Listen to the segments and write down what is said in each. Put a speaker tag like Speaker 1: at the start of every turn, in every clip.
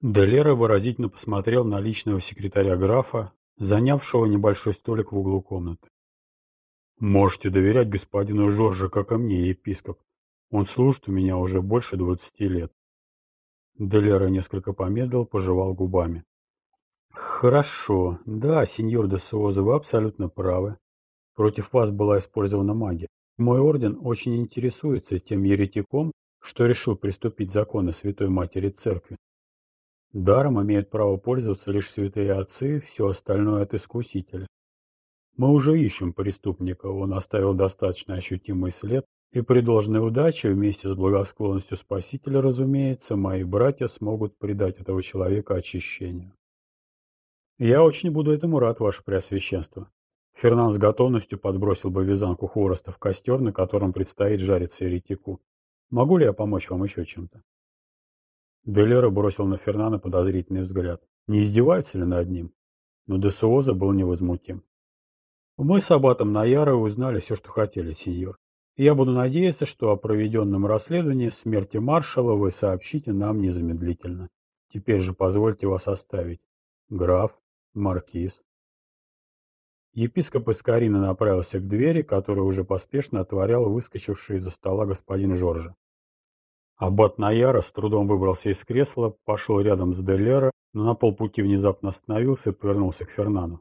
Speaker 1: Делера выразительно посмотрел на личного секретаря графа, занявшего небольшой столик в углу комнаты. «Можете доверять господину Жоржу, как и мне, епископ. Он служит у меня уже больше двадцати лет». Делера несколько помедлил, пожевал губами. «Хорошо. Да, сеньор де Суоза, вы абсолютно правы. Против вас была использована магия. Мой орден очень интересуется тем еретиком, что решил приступить законы Святой Матери Церкви. Даром имеют право пользоваться лишь святые отцы, все остальное от искусителя. Мы уже ищем преступника, он оставил достаточно ощутимый след, и при должной удаче, вместе с благосклонностью Спасителя, разумеется, мои братья смогут предать этого человека очищению. Я очень буду этому рад, ваше преосвященство. Фернан с готовностью подбросил бы вязанку хвороста в костер, на котором предстоит жариться еретику. Могу ли я помочь вам еще чем-то? Делера бросил на Фернана подозрительный взгляд. Не издевается ли над ним? Но Десуоза был невозмутим. Мы с Аббатом Наяра узнали все, что хотели, сеньор. я буду надеяться, что о проведенном расследовании смерти маршала вы сообщите нам незамедлительно. Теперь же позвольте вас оставить. Граф, маркиз. Епископ Искарина направился к двери, которую уже поспешно отворял выскочивший из-за стола господин Жоржа. Аббат Наяра с трудом выбрался из кресла, пошел рядом с Деллера, но на полпути внезапно остановился и повернулся к Фернану.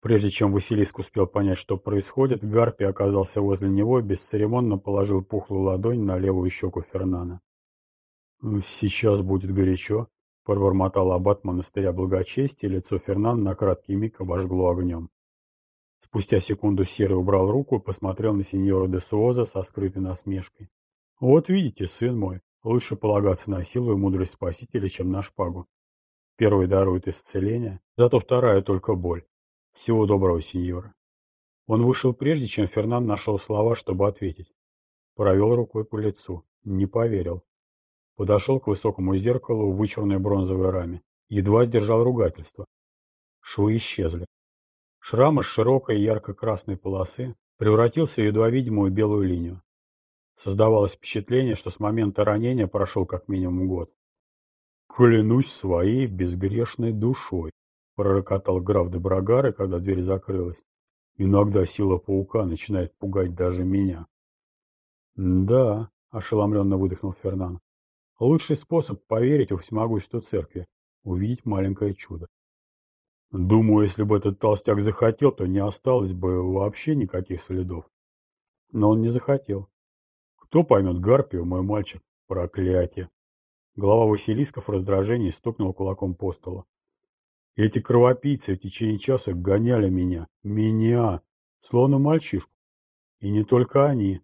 Speaker 1: Прежде чем Василиск успел понять, что происходит, Гарпи оказался возле него и бесцеремонно положил пухлую ладонь на левую щеку Фернана. «Сейчас будет горячо», — пробормотал аббат монастыря благочестия, лицо Фернана на краткий миг обожгло огнем. Спустя секунду Серый убрал руку и посмотрел на сеньора де Суоза со скрытой насмешкой. Вот видите, сын мой, лучше полагаться на силу и мудрость Спасителя, чем на шпагу. Первый дарует исцеление, зато вторая только боль. Всего доброго, сеньора. Он вышел прежде, чем Фернан нашел слова, чтобы ответить. Провел рукой по лицу. Не поверил. Подошел к высокому зеркалу в вычурной бронзовой раме. Едва сдержал ругательство. Швы исчезли. Шрам из широкой ярко-красной полосы превратился в едва видимую белую линию. Создавалось впечатление, что с момента ранения прошел как минимум год. «Клянусь своей безгрешной душой», — пророкотал граф де Брагары, когда дверь закрылась. «Иногда сила паука начинает пугать даже меня». «Да», — ошеломленно выдохнул Фернан. «Лучший способ поверить в всемогущество церкви — увидеть маленькое чудо. Думаю, если бы этот толстяк захотел, то не осталось бы вообще никаких следов. Но он не захотел. Кто поймет Гарпию, мой мальчик? Проклятие. Глава Василисков в раздражении стукнул кулаком по столу. Эти кровопийцы в течение часа гоняли меня. Меня. Словно мальчишку. И не только они.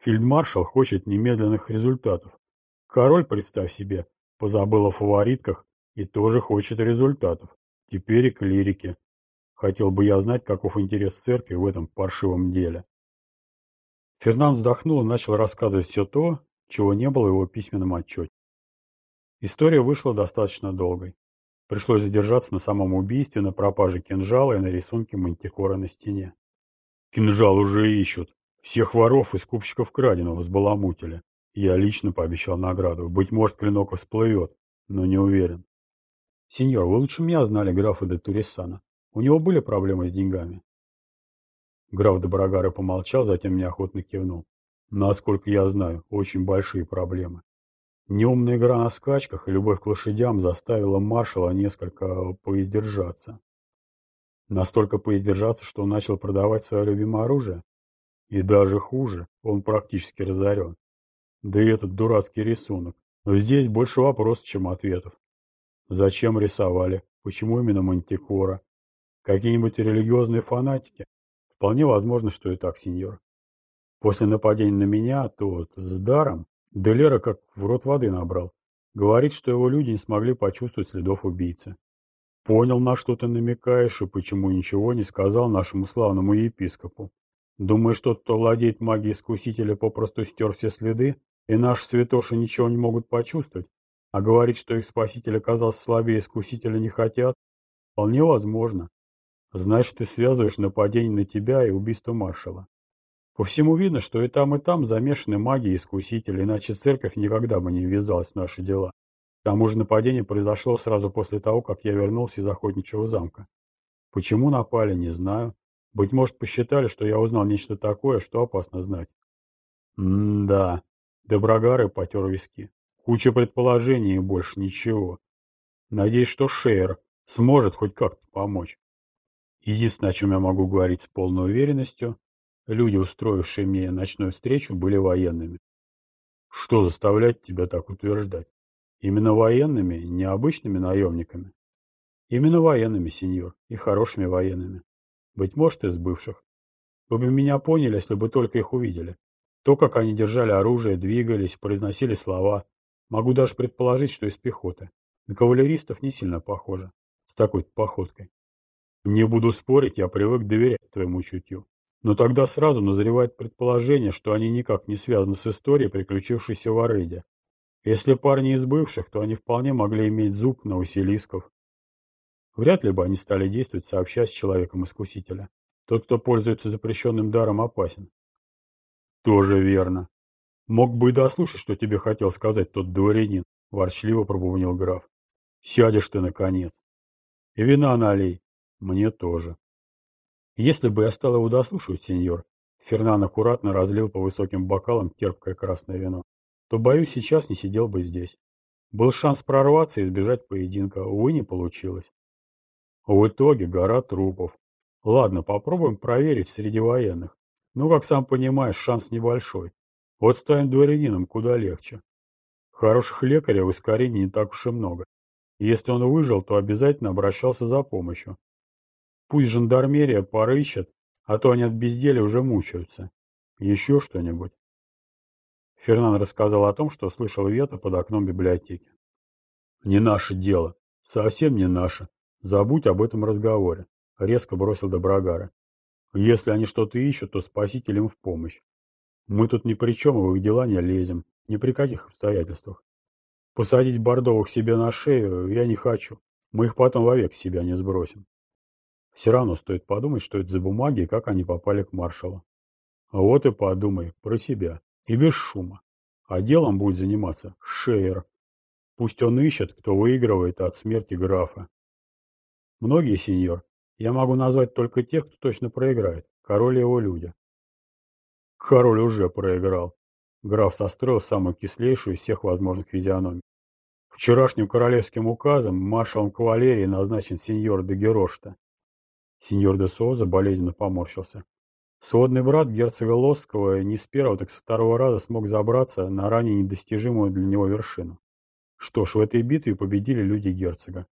Speaker 1: Фельдмаршал хочет немедленных результатов. Король, представь себе, позабыл о фаворитках и тоже хочет результатов. Теперь и клирики. Хотел бы я знать, каков интерес церкви в этом паршивом деле. Фернанд вздохнул и начал рассказывать все то, чего не было в его письменном отчете. История вышла достаточно долгой. Пришлось задержаться на самом убийстве, на пропаже кинжала и на рисунке мантикора на стене. Кинжал уже ищут. Всех воров и скупщиков краденого взбаламутили. Я лично пообещал награду. Быть может, клинок всплывет, но не уверен. Сеньор, вы лучше меня знали графа де Турисана. У него были проблемы с деньгами? Граф Доброгары помолчал, затем неохотно кивнул. Насколько я знаю, очень большие проблемы. Неумная игра на скачках и любовь к лошадям заставила маршала несколько поиздержаться. Настолько поиздержаться, что он начал продавать свое любимое оружие? И даже хуже, он практически разорен. Да и этот дурацкий рисунок. Но здесь больше вопросов, чем ответов. Зачем рисовали? Почему именно Мантикора? Какие-нибудь религиозные фанатики? Вполне возможно, что и так, сеньор. После нападения на меня, тот с даром, Делера как в рот воды набрал. Говорит, что его люди не смогли почувствовать следов убийцы. Понял, на что ты намекаешь, и почему ничего не сказал нашему славному епископу. Думаешь, тот, кто владеет магией искусителя, попросту стер все следы, и наши святоши ничего не могут почувствовать? А говорит, что их спаситель оказался слабее искусителя не хотят? Вполне возможно. Значит, ты связываешь нападение на тебя и убийство маршала. По всему видно, что и там, и там замешаны маги и искусители, иначе церковь никогда бы не ввязалась в наши дела. К тому же нападение произошло сразу после того, как я вернулся из охотничьего замка. Почему напали, не знаю. Быть может, посчитали, что я узнал нечто такое, что опасно знать. М-да. Доброгары потер виски. Куча предположений и больше ничего. Надеюсь, что Шейер сможет хоть как-то помочь. Единственное, о чем я могу говорить с полной уверенностью, люди, устроившие мне ночную встречу, были военными. Что заставляет тебя так утверждать? Именно военными, не обычными наемниками? Именно военными, сеньор, и хорошими военными. Быть может, из бывших. Вы бы меня поняли, если бы только их увидели. То, как они держали оружие, двигались, произносили слова. Могу даже предположить, что из пехоты. На кавалеристов не сильно похоже. С такой походкой. Не буду спорить, я привык доверять твоему чутью. Но тогда сразу назревает предположение, что они никак не связаны с историей, приключившейся в Ареде. Если парни из бывших, то они вполне могли иметь зуб на Василисков. Вряд ли бы они стали действовать сообща с человеком-искусителя. Тот, кто пользуется запрещенным даром, опасен. Тоже верно. Мог бы и дослушать, что тебе хотел сказать тот дворянин, ворчливо пробубнил граф. Сядешь ты, наконец. И вина налей. Мне тоже. Если бы я стал его дослушивать, сеньор, Фернан аккуратно разлил по высоким бокалам терпкое красное вино, то, боюсь, сейчас не сидел бы здесь. Был шанс прорваться и избежать поединка, увы, не получилось. В итоге гора трупов. Ладно, попробуем проверить среди военных. Ну, как сам понимаешь, шанс небольшой. Вот станет дворянином куда легче. Хороших лекарей в Искарине не так уж и много. Если он выжил, то обязательно обращался за помощью. Пусть жандармерия порыщет, а то они от безделия уже мучаются. Еще что-нибудь. Фернан рассказал о том, что слышал Вета под окном библиотеки. «Не наше дело. Совсем не наше. Забудь об этом разговоре», — резко бросил Доброгара. «Если они что-то ищут, то спаситель им в помощь. Мы тут ни при чем и в их дела не лезем, ни при каких обстоятельствах. Посадить бордовых себе на шею я не хочу. Мы их потом вовек себя не сбросим. Все равно стоит подумать, что это за бумаги и как они попали к маршалу. Вот и подумай про себя. И без шума. А делом будет заниматься Шейер. Пусть он ищет, кто выигрывает от смерти графа. Многие, сеньор, я могу назвать только тех, кто точно проиграет. Король и его люди. Король уже проиграл. Граф состроил самую кислейшую из всех возможных физиономий. Вчерашним королевским указом маршалом кавалерии назначен сеньор де Герошта. Сеньор де Соза болезненно поморщился. Сводный брат герцога Лосского не с первого, так с второго раза смог забраться на ранее недостижимую для него вершину. Что ж, в этой битве победили люди герцога.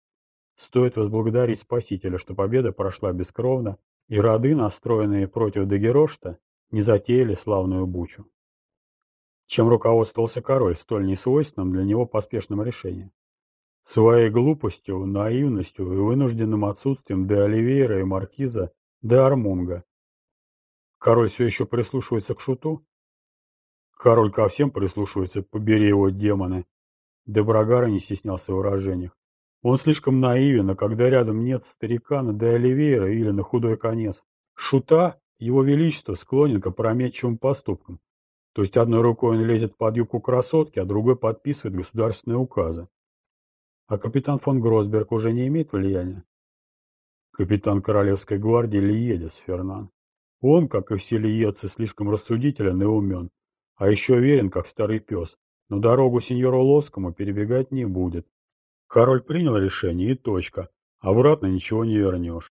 Speaker 1: Стоит возблагодарить Спасителя, что победа прошла бескровно, и роды, настроенные против Дагерошта, не затеяли славную бучу. Чем руководствовался король столь несвойственным для него поспешным решением? Своей глупостью, наивностью и вынужденным отсутствием де Оливейра и маркиза де Армунга. Король все еще прислушивается к шуту? Король ко всем прислушивается, побери его демоны. Де Брагара не стеснялся в выражениях. Он слишком наивен, а когда рядом нет старикана де Оливейра или на худой конец. Шута, его величество, склонен к опрометчивым поступкам. То есть одной рукой он лезет под юбку красотки, а другой подписывает государственные указы. А капитан фон Гросберг уже не имеет влияния? Капитан Королевской гвардии Лиедес Фернан. Он, как и все лиедцы, слишком рассудителен и умен, а еще верен, как старый пес, но дорогу сеньору Лоскому перебегать не будет. Король принял решение и точка, обратно ничего не вернешь.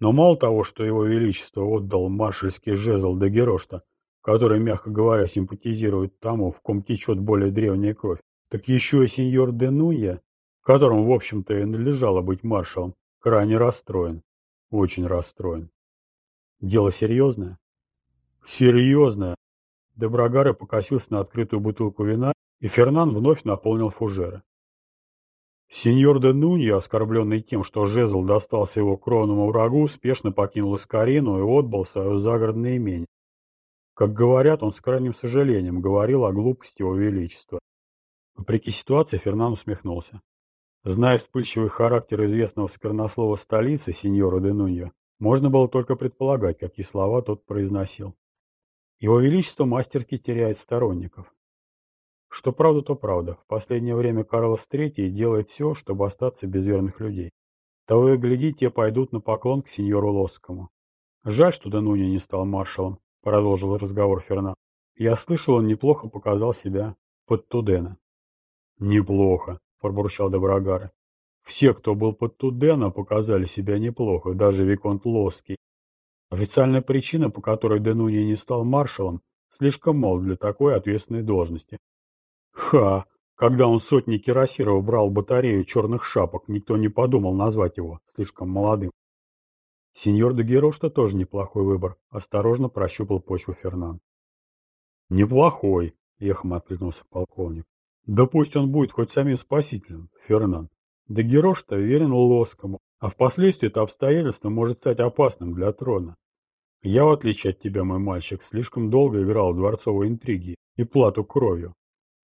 Speaker 1: Но мало того, что его величество отдал маршальский жезл до Герошта, который, мягко говоря, симпатизирует тому, в ком течет более древняя кровь, так еще и сеньор де Нуя, которому, в общем-то, и надлежало быть маршалом, крайне расстроен. Очень расстроен. Дело серьезное? Серьезное. Дебрагары покосился на открытую бутылку вина, и Фернан вновь наполнил фужеры. Сеньор де Нунья, оскорбленный тем, что жезл достался его кровному врагу, спешно покинул Искарину и отбыл свое загородное имение. Как говорят, он с крайним сожалением говорил о глупости его величества. Вопреки ситуации Фернан усмехнулся. Зная вспыльчивый характер известного сквернослова столицы, сеньора де Нунья, можно было только предполагать, какие слова тот произносил. Его Величество мастерски теряет сторонников. Что правда, то правда. В последнее время Карлос III делает все, чтобы остаться без верных людей. Того и гляди, те пойдут на поклон к сеньору Лосскому. Жаль, что Денуни не стал маршалом, продолжил разговор Фернан. Я слышал, он неплохо показал себя под Тудена. Неплохо, пробурчал Доброгары. Все, кто был под Тудена, показали себя неплохо, даже Виконт Лоский. Официальная причина, по которой Денуни не стал маршалом, слишком мал для такой ответственной должности. Ха! Когда он сотни кирасиров брал батарею черных шапок, никто не подумал назвать его слишком молодым. Сеньор де Герошта тоже неплохой выбор, осторожно прощупал почву Фернан. Неплохой, эхом откликнулся полковник. Да пусть он будет хоть самим спасителем, Фернан. Де Герошта верен Лоскому, а впоследствии это обстоятельство может стать опасным для трона. Я, в отличие от тебя, мой мальчик, слишком долго играл в дворцовые интриги и плату кровью.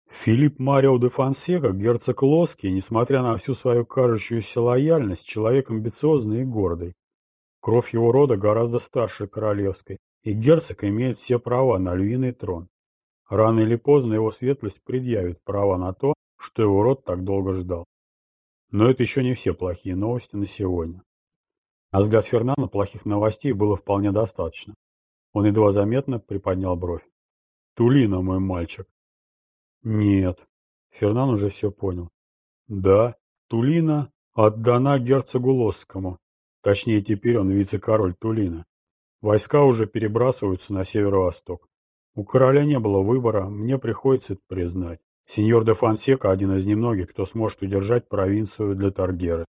Speaker 1: Филипп Марио де Фонсека, герцог Лоский, несмотря на всю свою кажущуюся лояльность, человек амбициозный и гордый. Кровь его рода гораздо старше королевской, и герцог имеет все права на львиный трон. Рано или поздно его светлость предъявит права на то, что его род так долго ждал. Но это еще не все плохие новости на сегодня. На взгляд Фернана плохих новостей было вполне достаточно. Он едва заметно приподнял бровь. «Тулина, мой мальчик, нет. Фернан уже все понял. Да, Тулина отдана герцогу Лосскому. Точнее, теперь он вице-король Тулина. Войска уже перебрасываются на северо-восток. У короля не было выбора, мне приходится это признать. Сеньор де Фонсека один из немногих, кто сможет удержать провинцию для Таргеры.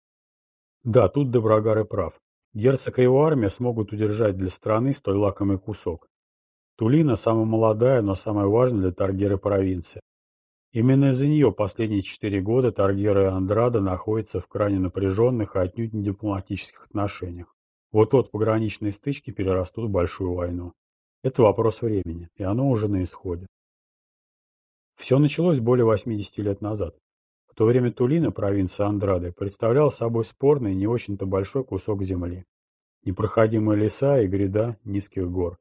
Speaker 1: Да, тут Доброгар и прав. Герцог и его армия смогут удержать для страны столь лакомый кусок. Тулина самая молодая, но самая важная для Таргеры провинция. Именно из-за нее последние четыре года Таргера и Андрада находятся в крайне напряженных и отнюдь не дипломатических отношениях. Вот-вот пограничные стычки перерастут в большую войну. Это вопрос времени, и оно уже на исходе. Все началось более 80 лет назад. В то время Тулина, провинция Андрады, представляла собой спорный не очень-то большой кусок земли. Непроходимые леса и гряда низких гор.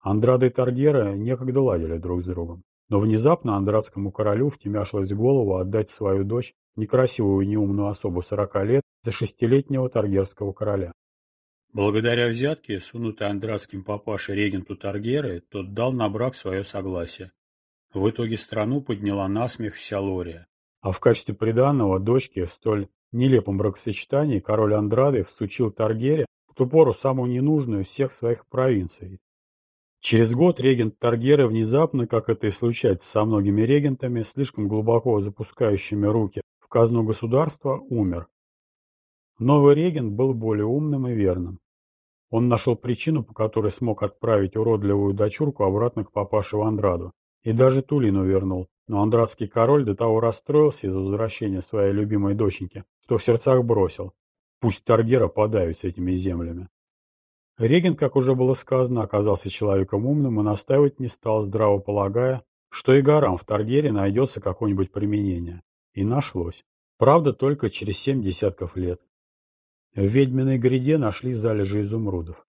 Speaker 1: Андрада и Таргера некогда ладили друг с другом. Но внезапно андратскому королю втемяшилось в голову отдать свою дочь, некрасивую и неумную особу сорока лет, за шестилетнего таргерского короля. Благодаря взятке, сунутой андратским папашей регенту Таргеры, тот дал на брак свое согласие. В итоге страну подняла насмех вся Лория. А в качестве приданного дочке в столь нелепом бракосочетании король Андрады всучил Таргере в ту пору самую ненужную всех своих провинций Через год регент Таргеры внезапно, как это и случается со многими регентами, слишком глубоко запускающими руки в казну государства, умер. Новый регент был более умным и верным. Он нашел причину, по которой смог отправить уродливую дочурку обратно к папаше в Андраду. И даже Тулину вернул. Но андрадский король до того расстроился из-за возвращения своей любимой доченьки, что в сердцах бросил. Пусть Таргера подавится этими землями. Регент, как уже было сказано, оказался человеком умным и настаивать не стал, здраво полагая, что и горам в Таргере найдется какое-нибудь применение. И нашлось. Правда, только через семь десятков лет. В ведьминой гряде нашли залежи изумрудов.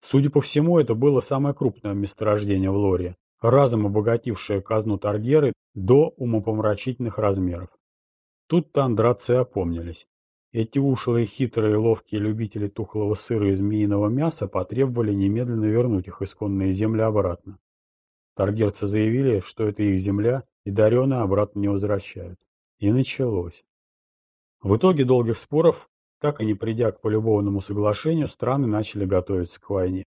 Speaker 1: Судя по всему, это было самое крупное месторождение в Лоре, разом обогатившее казну Таргеры до умопомрачительных размеров. Тут тандратцы опомнились. Эти ушлые, хитрые ловкие любители тухлого сыра и змеиного мяса потребовали немедленно вернуть их исконные земли обратно. Таргерцы заявили, что это их земля, и дареные обратно не возвращают. И началось. В итоге долгих споров, так и не придя к полюбовному соглашению, страны начали готовиться к войне.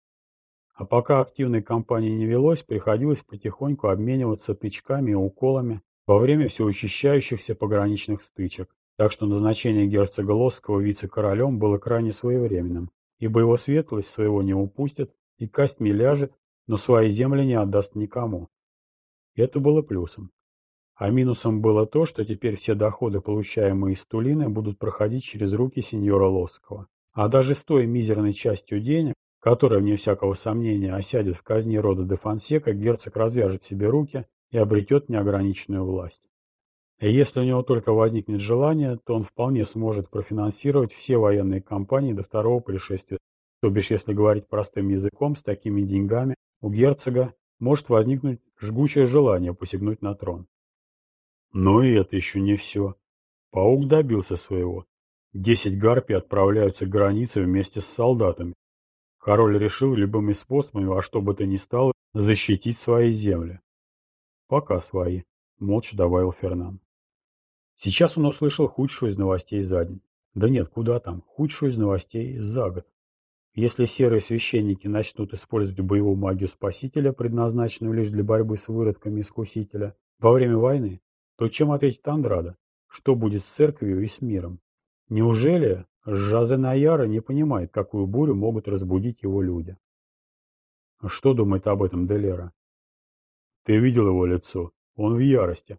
Speaker 1: А пока активной кампании не велось, приходилось потихоньку обмениваться тычками и уколами во время все учащающихся пограничных стычек, так что назначение герцога Лосского вице-королем было крайне своевременным, ибо его светлость своего не упустит и костьми ляжет, но свои земли не отдаст никому. Это было плюсом. А минусом было то, что теперь все доходы, получаемые из Тулины, будут проходить через руки сеньора Лосского. А даже с той мизерной частью денег, которая, вне всякого сомнения, осядет в казне рода де Фонсека, герцог развяжет себе руки и обретет неограниченную власть. И если у него только возникнет желание, то он вполне сможет профинансировать все военные кампании до второго пришествия. То бишь, если говорить простым языком, с такими деньгами у герцога может возникнуть жгучее желание посягнуть на трон. Но и это еще не все. Паук добился своего. Десять гарпий отправляются к границе вместе с солдатами. Король решил любыми способами, во что бы то ни стало, защитить свои земли. Пока свои, молча добавил Фернан. Сейчас он услышал худшую из новостей за день. Да нет, куда там, худшую из новостей за год. Если серые священники начнут использовать боевую магию Спасителя, предназначенную лишь для борьбы с выродками Искусителя, во время войны, то чем ответит Андрада? Что будет с церковью и с миром? Неужели Жазе Наяра не понимает, какую бурю могут разбудить его люди? Что думает об этом Делера? Ты видел его лицо? Он в ярости.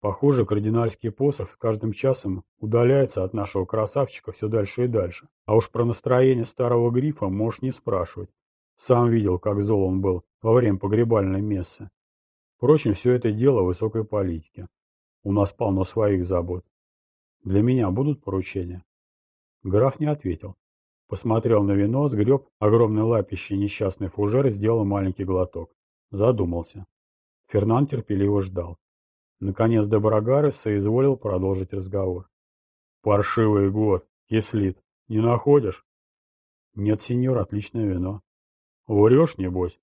Speaker 1: Похоже, кардинальский посох с каждым часом удаляется от нашего красавчика все дальше и дальше. А уж про настроение старого грифа можешь не спрашивать. Сам видел, как зол он был во время погребальной мессы. Впрочем, все это дело высокой политики. У нас полно своих забот. Для меня будут поручения? Граф не ответил. Посмотрел на вино, сгреб огромный лапище несчастный фужер и сделал маленький глоток. Задумался. Фернан терпеливо ждал. Наконец Доброгарес соизволил продолжить разговор. «Паршивый год, кислит. Не находишь?» «Нет, сеньор, отличное вино». «Врешь, небось?»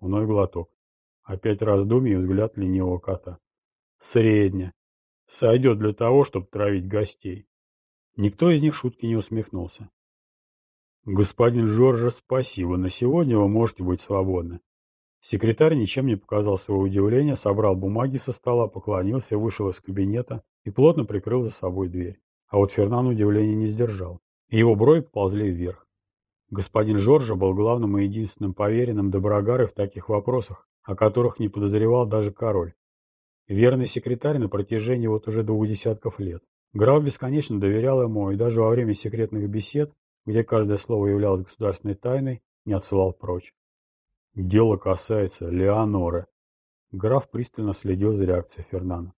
Speaker 1: Вновь глоток. Опять раздумье взгляд ленивого кота. «Средне. Сойдет для того, чтобы травить гостей». Никто из них шутки не усмехнулся. «Господин Жоржа, спасибо. На сегодня вы можете быть свободны. Секретарь ничем не показал своего удивления, собрал бумаги со стола, поклонился, вышел из кабинета и плотно прикрыл за собой дверь. А вот Фернан удивления не сдержал. И его брови ползли вверх. Господин Жоржа был главным и единственным поверенным Доброгары в таких вопросах, о которых не подозревал даже король. Верный секретарь на протяжении вот уже двух десятков лет. Граф бесконечно доверял ему и даже во время секретных бесед, где каждое слово являлось государственной тайной, не отсылал прочь. Дело касается Леоноры. Граф пристально следил за реакцией Фернана.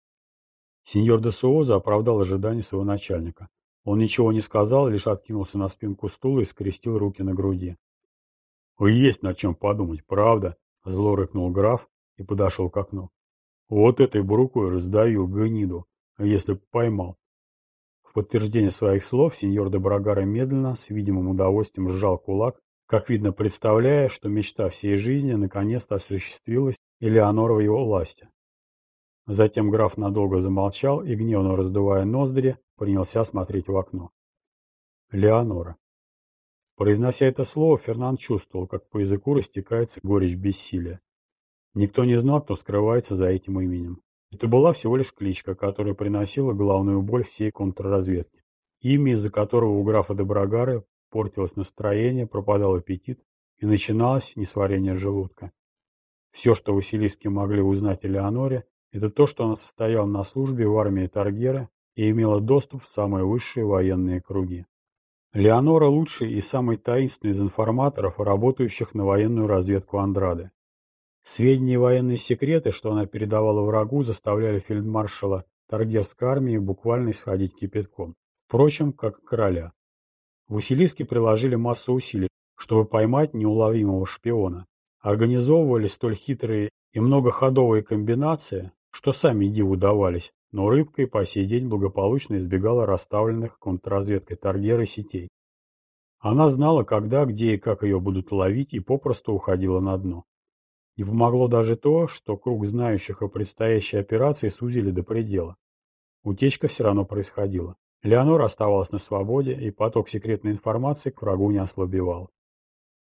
Speaker 1: Сеньор де Суоза оправдал ожидания своего начальника. Он ничего не сказал, лишь откинулся на спинку стула и скрестил руки на груди. «Есть над чем подумать, правда?» — зло рыкнул граф и подошел к окну. «Вот этой бы рукой раздавил гниду, если б поймал». В подтверждение своих слов сеньор де Брагара медленно, с видимым удовольствием сжал кулак как видно, представляя, что мечта всей жизни наконец-то осуществилась Элеонора в его власти. Затем граф надолго замолчал и, гневно раздувая ноздри, принялся смотреть в окно. Леонора. Произнося это слово, Фернанд чувствовал, как по языку растекается горечь бессилия. Никто не знал, кто скрывается за этим именем. Это была всего лишь кличка, которая приносила главную боль всей контрразведки. Имя, из-за которого у графа Доброгары портилось настроение, пропадал аппетит и начиналось несварение желудка. Все, что Василиски могли узнать о Леоноре, это то, что она состояла на службе в армии Таргера и имела доступ в самые высшие военные круги. Леонора лучший и самый таинственный из информаторов, работающих на военную разведку Андрады. Сведения и военные секреты, что она передавала врагу, заставляли фельдмаршала Таргерской армии буквально исходить кипятком. Впрочем, как короля. Василиски приложили массу усилий, чтобы поймать неуловимого шпиона. Организовывали столь хитрые и многоходовые комбинации, что сами диву давались, но рыбка и по сей день благополучно избегала расставленных контрразведкой Таргеры сетей. Она знала, когда, где и как ее будут ловить, и попросту уходила на дно. Не помогло даже то, что круг знающих о предстоящей операции сузили до предела. Утечка все равно происходила. Леонора оставалась на свободе, и поток секретной информации к врагу не ослабевал.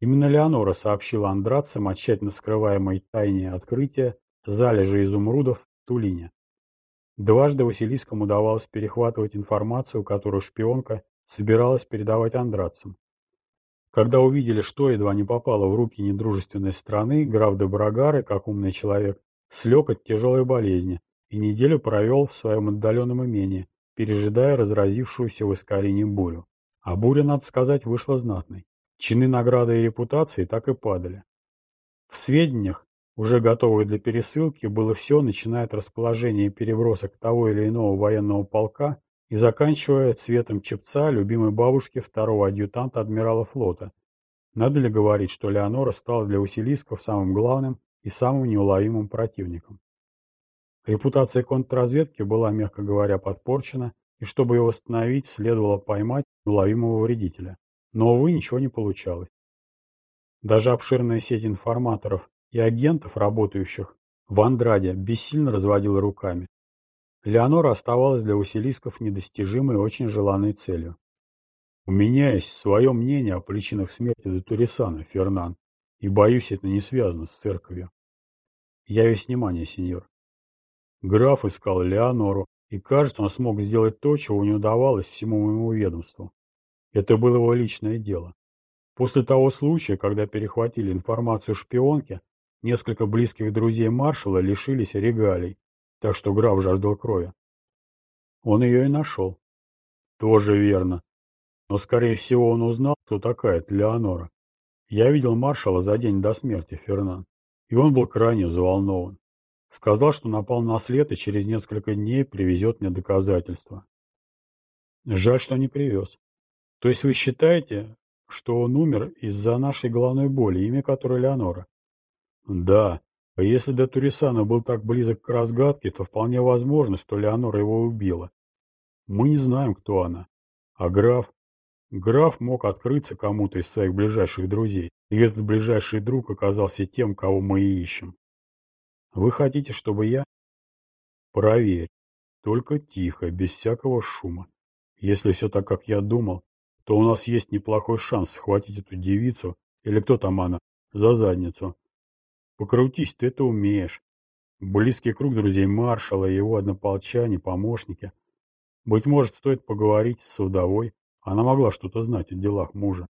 Speaker 1: Именно Леонора сообщила Андрацам о тщательно скрываемой тайне открытия залежи изумрудов в Тулине. Дважды Василискам удавалось перехватывать информацию, которую шпионка собиралась передавать Андрацам. Когда увидели, что едва не попало в руки недружественной страны, граф Доброгары, как умный человек, слег от тяжелой болезни и неделю провел в своем отдаленном имении, пережидая разразившуюся в Искарине бурю. А буря, надо сказать, вышла знатной. Чины награды и репутации так и падали. В сведениях, уже готовых для пересылки, было все, начиная от расположения и перебросок того или иного военного полка и заканчивая цветом чепца любимой бабушки второго адъютанта адмирала флота. Надо ли говорить, что Леонора стала для Василисков самым главным и самым неуловимым противником? Репутация контрразведки была, мягко говоря, подпорчена, и чтобы ее восстановить, следовало поймать уловимого вредителя. Но, увы, ничего не получалось. Даже обширная сеть информаторов и агентов, работающих в Андраде, бессильно разводила руками. Леонора оставалась для Василисков недостижимой и очень желанной целью. «У меня есть свое мнение о причинах смерти Датурисана, Фернан, и, боюсь, это не связано с церковью». «Я весь внимание, сеньор». Граф искал Леонору, и, кажется, он смог сделать то, чего не удавалось всему моему ведомству. Это было его личное дело. После того случая, когда перехватили информацию шпионки, несколько близких друзей маршала лишились регалий, так что граф жаждал крови. Он ее и нашел. Тоже верно. Но, скорее всего, он узнал, кто такая Леонора. Я видел маршала за день до смерти, Фернан, и он был крайне взволнован. Сказал, что напал на след и через несколько дней привезет мне доказательства. Жаль, что не привез. То есть вы считаете, что он умер из-за нашей головной боли, имя которой Леонора? Да. А если до Турисана был так близок к разгадке, то вполне возможно, что Леонора его убила. Мы не знаем, кто она. А граф? Граф мог открыться кому-то из своих ближайших друзей, и этот ближайший друг оказался тем, кого мы и ищем. Вы хотите, чтобы я? Проверь. Только тихо, без всякого шума. Если все так, как я думал, то у нас есть неплохой шанс схватить эту девицу, или кто там она, за задницу. Покрутись, ты это умеешь. Близкий круг друзей маршала, его однополчане, помощники. Быть может, стоит поговорить с Савдовой. Она могла что-то знать о делах мужа.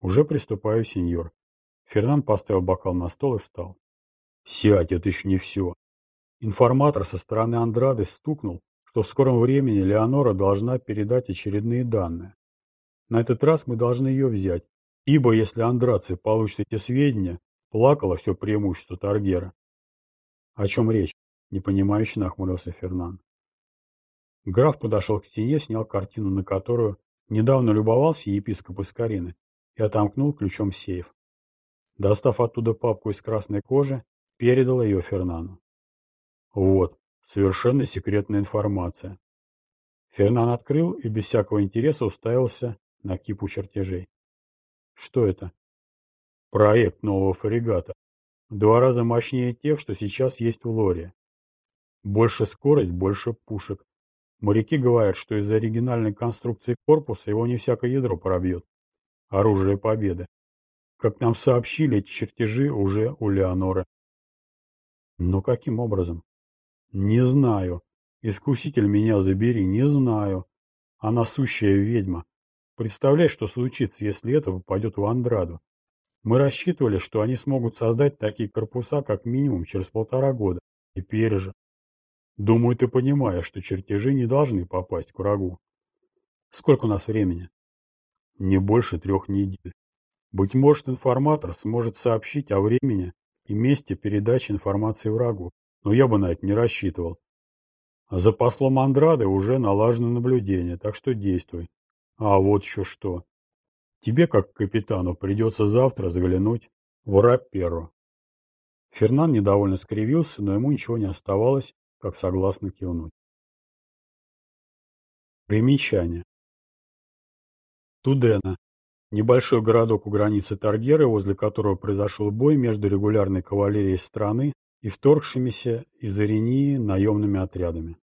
Speaker 1: Уже приступаю, сеньор. Фернан поставил бокал на стол и встал. Сядь, это еще не все. Информатор со стороны Андрады стукнул, что в скором времени Леонора должна передать очередные данные. На этот раз мы должны ее взять, ибо если Андраций получит эти сведения, плакало все преимущество Таргера. О чем речь? Непонимающе нахмурился Фернан. Граф подошел к стене, снял картину, на которую недавно любовался епископ Искарины, и отомкнул ключом сейф. Достав оттуда папку из красной кожи, передал ее Фернану. Вот, совершенно секретная информация. Фернан открыл и без всякого интереса уставился на кипу чертежей. Что это? Проект нового фрегата. Два раза мощнее тех, что сейчас есть в Лоре. Больше скорость, больше пушек. Моряки говорят, что из-за оригинальной конструкции корпуса его не всякое ядро пробьет. Оружие победы. Как нам сообщили, эти чертежи уже у Леоноры. Но каким образом? Не знаю. Искуситель меня забери, не знаю. Она сущая ведьма. Представляй, что случится, если это попадет в Андраду. Мы рассчитывали, что они смогут создать такие корпуса как минимум через полтора года. Теперь же. Думаю, ты понимаешь, что чертежи не должны попасть к врагу. Сколько у нас времени? Не больше трех недель. Быть может, информатор сможет сообщить о времени и месте передачи информации врагу, но я бы на это не рассчитывал. За послом Андрады уже налажено наблюдение, так что действуй. А вот еще что. Тебе, как капитану, придется завтра заглянуть в Раперу. Фернан недовольно скривился, но ему ничего не оставалось, как согласно кивнуть. Примечание. Тудена. Небольшой городок у границы Таргеры, возле которого произошел бой между регулярной кавалерией страны и вторгшимися из Иринии наемными отрядами.